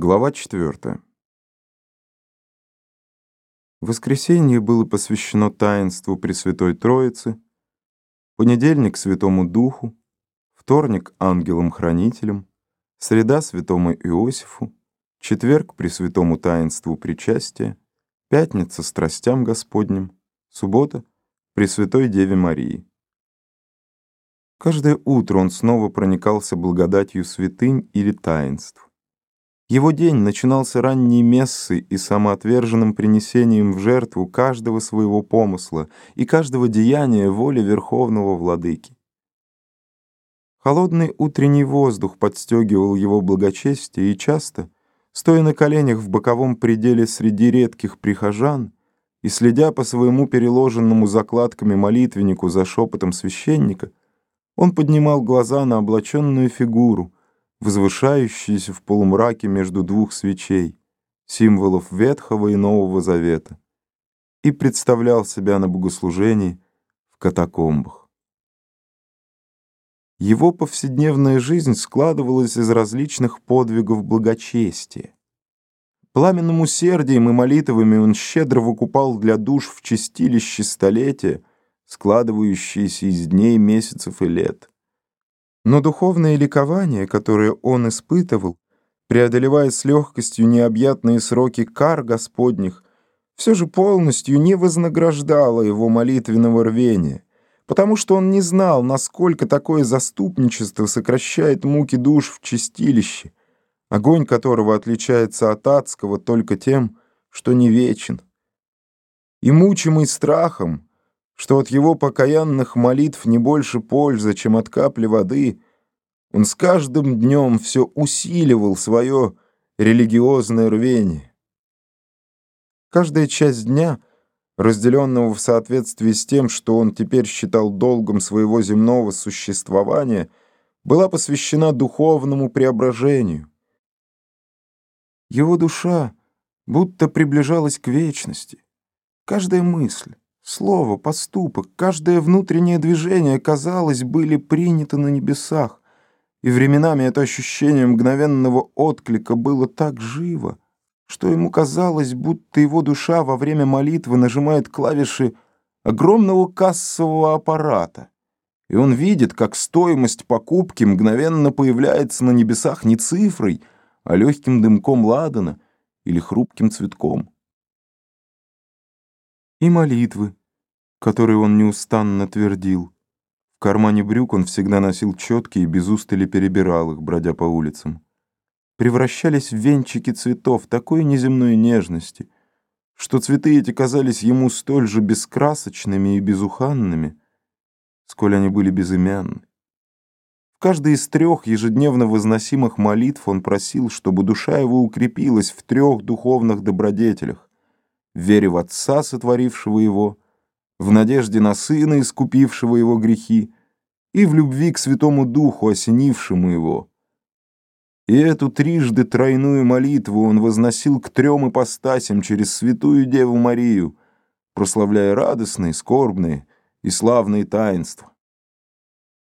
Глава 4. Воскресенье было посвящено таинству Пресвятой Троицы, понедельник — Святому Духу, вторник — ангелам-хранителям, среда — Святому Иосифу, четверг — Пресвятому таинству причастия, пятница — Страстям Господним, суббота — Пресвятой Деве Марии. Каждое утро он снова проникался благодатью святынь или таинств. Его день начинался ранней мессой и самоотверженным принесением в жертву каждого своего помысла и каждого деяния воли Верховного Владыки. Холодный утренний воздух подстегивал его благочестие и часто, стоя на коленях в боковом пределе среди редких прихожан и следя по своему переложенному закладками молитвеннику за шепотом священника, он поднимал глаза на облаченную фигуру — возвышающиеся в полумраке между двух свечей, символов Ветхого и Нового Завета, и представлял себя на богослужении в катакомбах. Его повседневная жизнь складывалась из различных подвигов благочестия. Пламенным усердием и молитвами он щедро выкупал для душ в чистилище столетия, складывающиеся из дней, месяцев и лет. Но духовное ликование, которое он испытывал, преодолевая с легкостью необъятные сроки кар Господних, все же полностью не вознаграждало его молитвенного рвения, потому что он не знал, насколько такое заступничество сокращает муки душ в чистилище, огонь которого отличается от адского только тем, что не вечен. И мучимый страхом, что от его покаянных молитв не больше пользы, чем от капли воды, он с каждым днем все усиливал свое религиозное рвение. Каждая часть дня, разделенного в соответствии с тем, что он теперь считал долгом своего земного существования, была посвящена духовному преображению. Его душа будто приближалась к вечности. Каждая мысль, Слово, поступок, каждое внутреннее движение, казалось, были приняты на небесах, и временами это ощущение мгновенного отклика было так живо, что ему казалось, будто его душа во время молитвы нажимает клавиши огромного кассового аппарата, и он видит, как стоимость покупки мгновенно появляется на небесах не цифрой, а легким дымком ладана или хрупким цветком. И молитвы, которые он неустанно твердил. В кармане брюк он всегда носил четкие и без устали перебирал их, бродя по улицам. Превращались в венчики цветов такой неземной нежности, что цветы эти казались ему столь же бескрасочными и безуханными, сколь они были безымянны. В каждой из трех ежедневно возносимых молитв он просил, чтобы душа его укрепилась в трех духовных добродетелях — вере в Отца, сотворившего его — в надежде на Сына, искупившего его грехи, и в любви к Святому Духу, осенившему его. И эту трижды тройную молитву он возносил к трем ипостасям через Святую Деву Марию, прославляя радостные, скорбные и славные таинства.